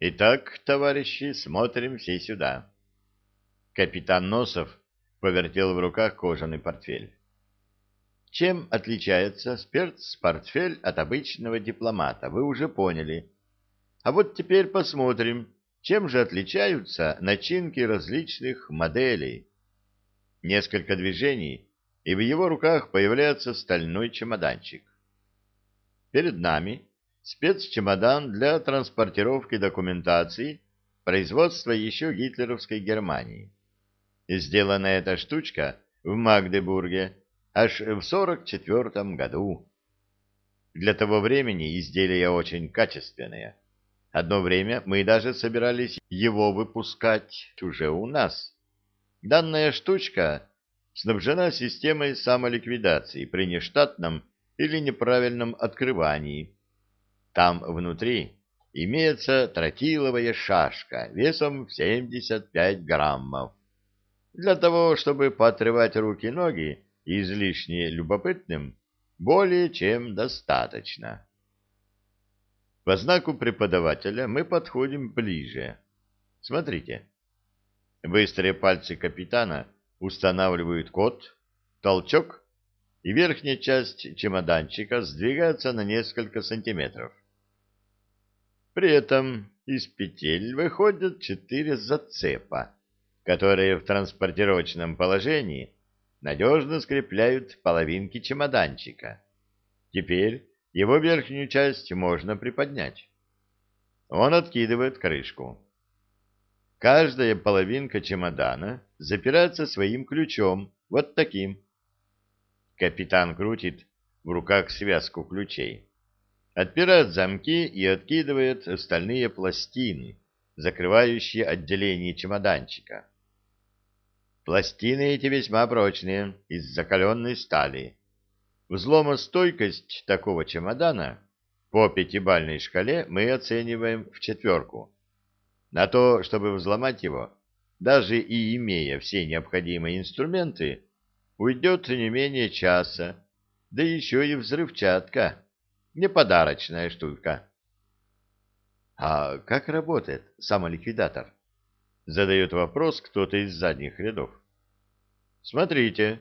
Итак, товарищи, смотрим все сюда. Капитан Носов повертел в руках кожаный портфель. Чем отличается спецпортфель от обычного дипломата, вы уже поняли. А вот теперь посмотрим, чем же отличаются начинки различных моделей. Несколько движений, и в его руках появляется стальной чемоданчик. Перед нами спецчемодан для транспортировки документации производства еще гитлеровской Германии. Сделана эта штучка в Магдебурге аж в 44 году. Для того времени изделие очень качественное. Одно время мы даже собирались его выпускать уже у нас. Данная штучка снабжена системой самоликвидации при нештатном или неправильном открывании. Там внутри имеется тротиловая шашка весом в 75 граммов. Для того, чтобы поотрывать руки-ноги излишне любопытным, более чем достаточно. По знаку преподавателя мы подходим ближе. Смотрите. Быстрые пальцы капитана устанавливают код, толчок, и верхняя часть чемоданчика сдвигается на несколько сантиметров. При этом из петель выходят четыре зацепа, которые в транспортировочном положении надежно скрепляют половинки чемоданчика. Теперь его верхнюю часть можно приподнять. Он откидывает крышку. Каждая половинка чемодана запирается своим ключом, вот таким. Капитан крутит в руках связку ключей. Отпирает замки и откидывает стальные пластины, закрывающие отделение чемоданчика. Пластины эти весьма прочные, из закаленной стали. Взломостойкость такого чемодана по пятибальной шкале мы оцениваем в четверку. На то, чтобы взломать его, даже и имея все необходимые инструменты, уйдет не менее часа, да еще и взрывчатка, не подарочная штука. А как работает самоликвидатор? Задает вопрос кто-то из задних рядов. Смотрите.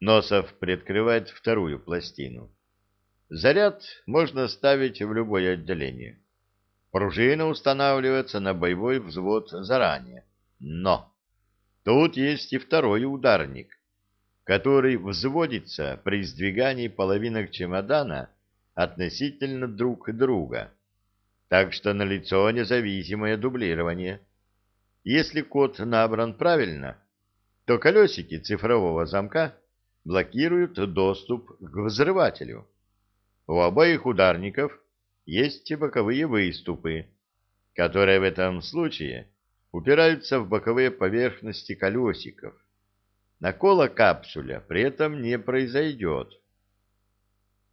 Носов приоткрывает вторую пластину. Заряд можно ставить в любое отделение. Пружина устанавливается на боевой взвод заранее. Но тут есть и второй ударник, который взводится при сдвигании половинок чемодана относительно друг друга. Так что налицо независимое дублирование. Если код набран правильно, то колесики цифрового замка блокируют доступ к взрывателю. У обоих ударников есть боковые выступы, которые в этом случае упираются в боковые поверхности колесиков. Накола капсуля при этом не произойдет.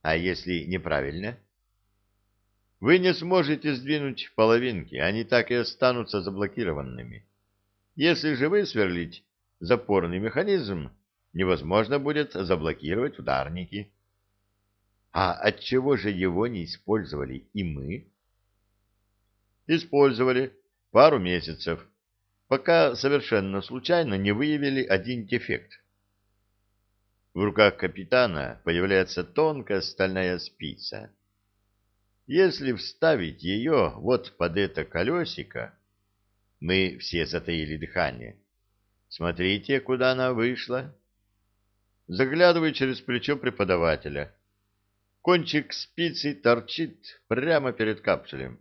А если неправильно? Вы не сможете сдвинуть половинки, они так и останутся заблокированными. Если же вы сверлить запорный механизм, невозможно будет заблокировать ударники. А от чего же его не использовали и мы? Использовали пару месяцев, пока совершенно случайно не выявили один дефект. В руках капитана появляется тонкая стальная спица. Если вставить ее вот под это колесико, мы все затаили дыхание. Смотрите, куда она вышла. Заглядываю через плечо преподавателя. Кончик спицы торчит прямо перед капсулем.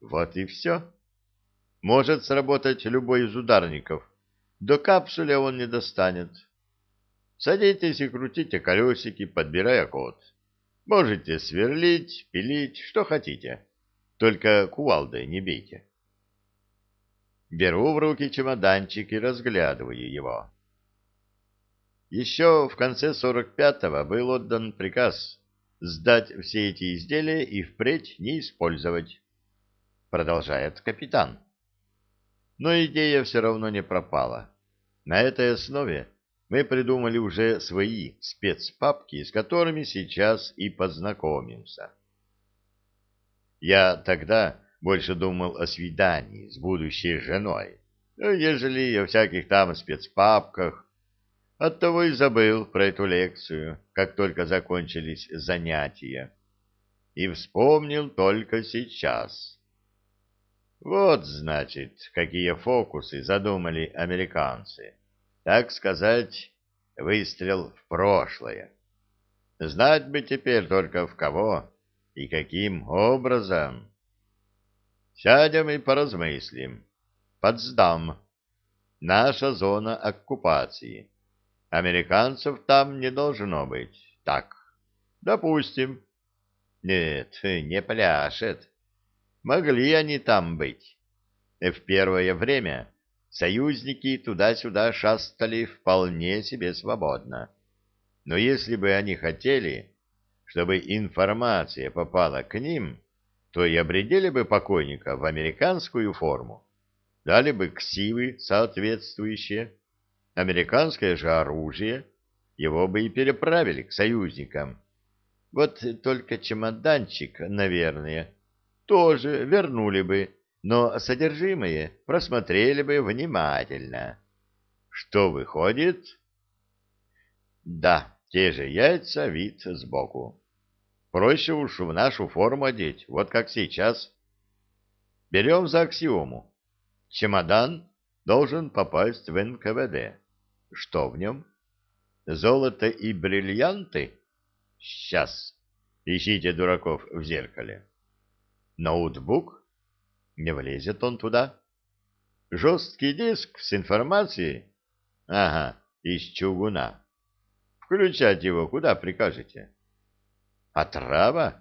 Вот и все. Может сработать любой из ударников. До капсуля он не достанет. Садитесь и крутите колесики, подбирая код. Можете сверлить, пилить, что хотите. Только кувалдой не бейте. Беру в руки чемоданчик и разглядываю его. Еще в конце 45-го был отдан приказ сдать все эти изделия и впредь не использовать. Продолжает капитан. Но идея все равно не пропала. На этой основе мы придумали уже свои спецпапки, с которыми сейчас и познакомимся. Я тогда больше думал о свидании с будущей женой, ежели о всяких там спецпапках. Оттого и забыл про эту лекцию, как только закончились занятия. И вспомнил только сейчас. Вот, значит, какие фокусы задумали американцы. Так сказать, выстрел в прошлое. Знать бы теперь только в кого и каким образом. Сядем и поразмыслим. Потсдам. Наша зона оккупации. Американцев там не должно быть. Так, допустим. Нет, не пляшет. Могли они там быть. В первое время союзники туда-сюда шастали вполне себе свободно. Но если бы они хотели, чтобы информация попала к ним, то и обредили бы покойника в американскую форму, дали бы ксивы соответствующие, американское же оружие, его бы и переправили к союзникам. Вот только чемоданчик, наверное, тоже вернули бы, но содержимое просмотрели бы внимательно. Что выходит? Да, те же яйца, вид сбоку. Проще уж в нашу форму одеть, вот как сейчас. Берем за аксиому. Чемодан должен попасть в НКВД. Что в нем? Золото и бриллианты? Сейчас. Ищите дураков в зеркале. Ноутбук? Не влезет он туда. Жесткий диск с информацией? Ага, из чугуна. Включать его куда прикажете? Отрава?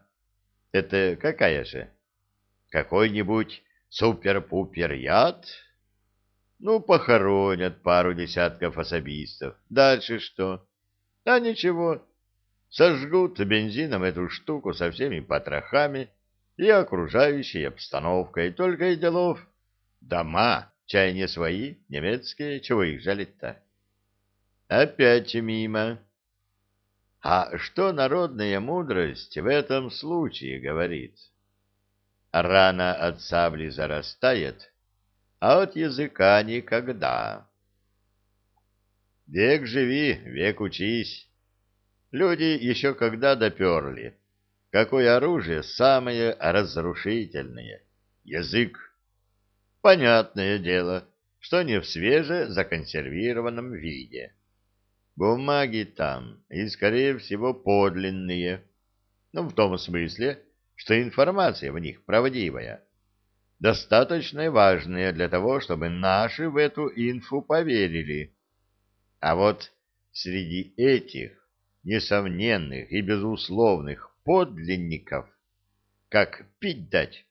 Это какая же? Какой-нибудь супер-пупер яд? Ну, похоронят пару десятков особистов. Дальше что? А ничего. Сожгут бензином эту штуку со всеми потрохами и окружающей обстановкой. Только и делов. Дома, чай не свои, немецкие, чего их жалить-то? Опять мимо. А что народная мудрость в этом случае говорит? Рана от сабли зарастает, а от языка никогда. Век живи, век учись. Люди еще когда доперли. Какое оружие самое разрушительное? Язык. Понятное дело, что не в свеже законсервированном виде. Бумаги там, и, скорее всего, подлинные. Ну, в том смысле, что информация в них правдивая. Достаточно важная для того, чтобы наши в эту инфу поверили. А вот среди этих несомненных и безусловных подлинников, как пить дать,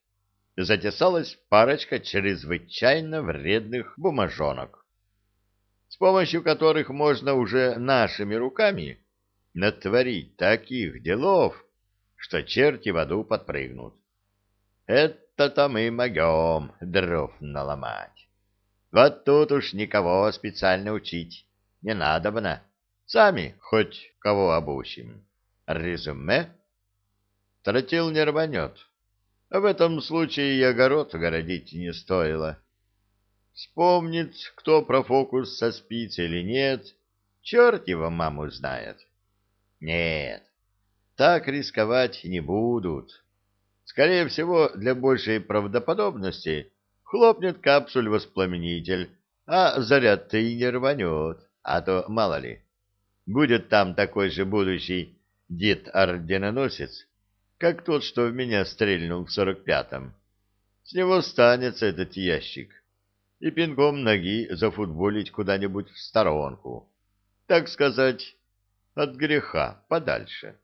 затесалась парочка чрезвычайно вредных бумажонок с помощью которых можно уже нашими руками натворить таких делов, что черти в аду подпрыгнут. Это-то мы могем дров наломать. Вот тут уж никого специально учить не надобно. Сами хоть кого обучим. Резюме? Тротил не рванет. В этом случае и огород городить не стоило. Вспомнит, кто про фокус со спицей или нет, черт его маму знает. Нет, так рисковать не будут. Скорее всего, для большей правдоподобности хлопнет капсуль-воспламенитель, а заряд-то и не рванет, а то мало ли. Будет там такой же будущий дед-орденоносец, как тот, что в меня стрельнул в сорок пятом. С него станется этот ящик и пинком ноги зафутболить куда-нибудь в сторонку. Так сказать, от греха подальше.